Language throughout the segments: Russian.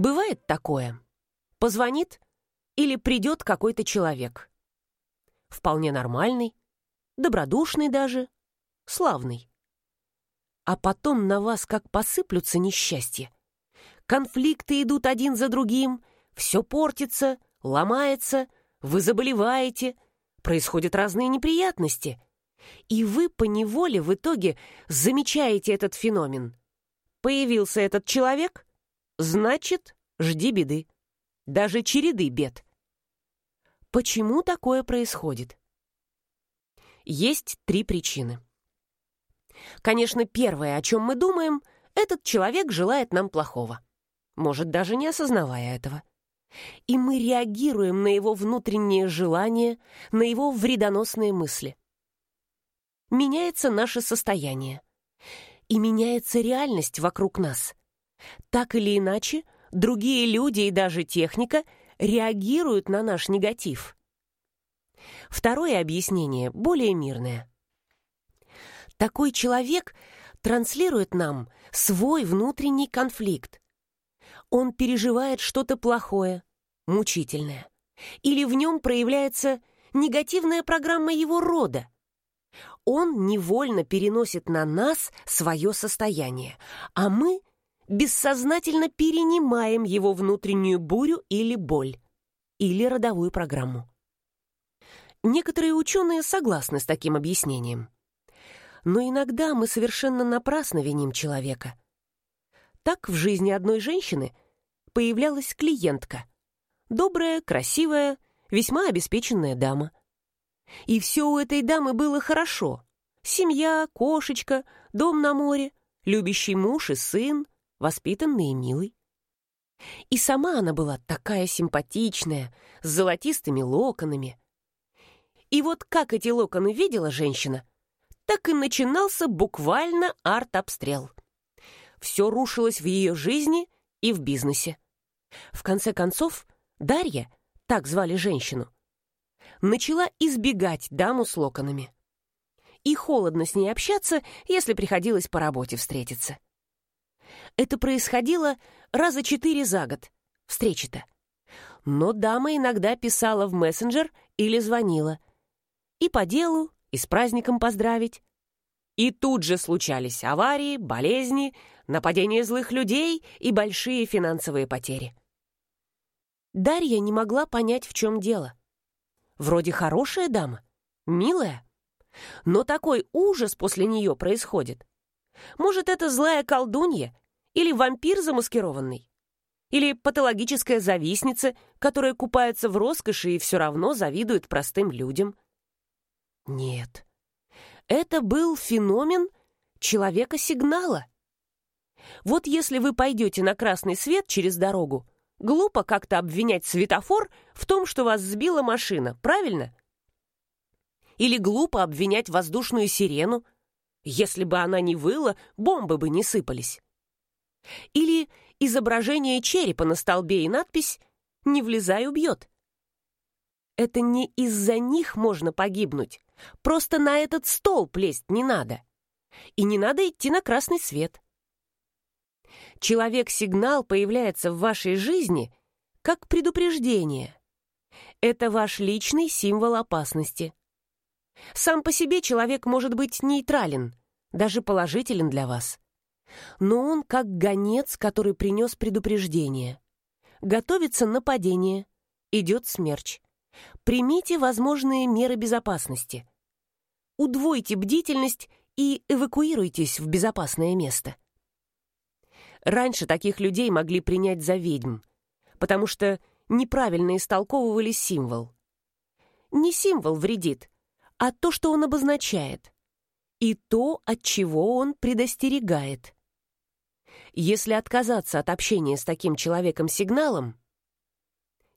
Бывает такое. Позвонит или придет какой-то человек. Вполне нормальный, добродушный даже, славный. А потом на вас как посыплются несчастья. Конфликты идут один за другим, все портится, ломается, вы заболеваете, происходят разные неприятности. И вы поневоле в итоге замечаете этот феномен. Появился этот человек, значит, жди беды. Даже череды бед. Почему такое происходит? Есть три причины. Конечно, первое, о чем мы думаем, этот человек желает нам плохого. Может, даже не осознавая этого. И мы реагируем на его внутренние желания, на его вредоносные мысли. Меняется наше состояние. И меняется реальность вокруг нас. Так или иначе, другие люди и даже техника реагируют на наш негатив. Второе объяснение более мирное. Такой человек транслирует нам свой внутренний конфликт. Он переживает что-то плохое, мучительное. Или в нем проявляется негативная программа его рода. Он невольно переносит на нас свое состояние, а мы бессознательно перенимаем его внутреннюю бурю или боль, или родовую программу. Некоторые ученые согласны с таким объяснением. Но иногда мы совершенно напрасно виним человека. Так в жизни одной женщины появлялась клиентка. Добрая, красивая, весьма обеспеченная дама. И все у этой дамы было хорошо. Семья, кошечка, дом на море, любящий муж и сын, воспитанный и милый. И сама она была такая симпатичная, с золотистыми локонами, и вот как эти локоны видела женщина, так и начинался буквально арт-обстрел. Все рушилось в ее жизни и в бизнесе. В конце концов, Дарья, так звали женщину, начала избегать даму с локонами. И холодно с ней общаться, если приходилось по работе встретиться. Это происходило раза четыре за год, встречи-то. Но дама иногда писала в мессенджер или звонила – и по делу, и с праздником поздравить. И тут же случались аварии, болезни, нападения злых людей и большие финансовые потери. Дарья не могла понять, в чем дело. Вроде хорошая дама, милая, но такой ужас после нее происходит. Может, это злая колдунья или вампир замаскированный? Или патологическая завистница, которая купается в роскоши и все равно завидует простым людям – нет. Это был феномен человека-сигнала. Вот если вы пойдете на красный свет через дорогу, глупо как-то обвинять светофор в том, что вас сбила машина, правильно? Или глупо обвинять воздушную сирену. Если бы она не выла, бомбы бы не сыпались. Или изображение черепа на столбе и надпись «Не влезай, убьет». Это не из-за них можно погибнуть, Просто на этот стол плесть не надо. И не надо идти на красный свет. Человек-сигнал появляется в вашей жизни как предупреждение. Это ваш личный символ опасности. Сам по себе человек может быть нейтрален, даже положителен для вас. Но он как гонец, который принес предупреждение. Готовится нападение, идет смерч. Примите возможные меры безопасности удвойте бдительность и эвакуируйтесь в безопасное место. Раньше таких людей могли принять за ведьм, потому что неправильно истолковывали символ. Не символ вредит, а то, что он обозначает, и то, от чего он предостерегает. Если отказаться от общения с таким человеком-сигналом,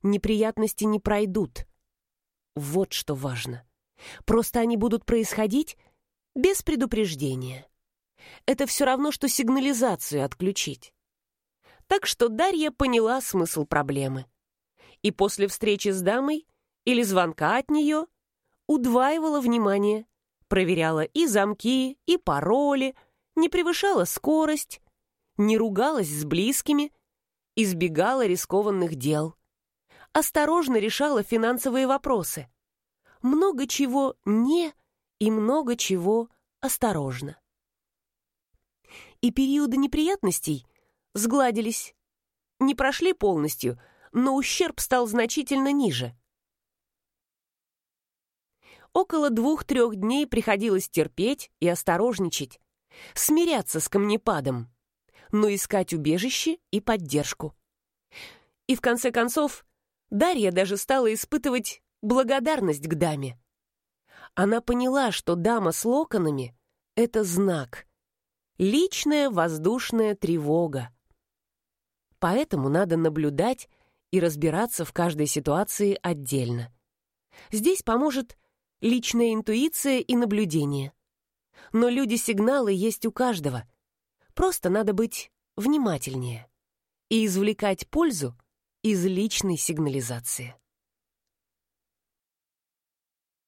неприятности не пройдут. Вот что важно. Просто они будут происходить без предупреждения. Это все равно, что сигнализацию отключить. Так что Дарья поняла смысл проблемы. И после встречи с дамой или звонка от нее удваивала внимание, проверяла и замки, и пароли, не превышала скорость, не ругалась с близкими избегала рискованных дел, осторожно решала финансовые вопросы. Много чего не и много чего осторожно. И периоды неприятностей сгладились. Не прошли полностью, но ущерб стал значительно ниже. Около двух-трех дней приходилось терпеть и осторожничать, смиряться с камнепадом, но искать убежище и поддержку. И в конце концов, Дарья даже стала испытывать благодарность к даме. Она поняла, что дама с локонами — это знак. Личная воздушная тревога. Поэтому надо наблюдать и разбираться в каждой ситуации отдельно. Здесь поможет личная интуиция и наблюдение. Но люди-сигналы есть у каждого. Просто надо быть внимательнее и извлекать пользу из личной сигнализации.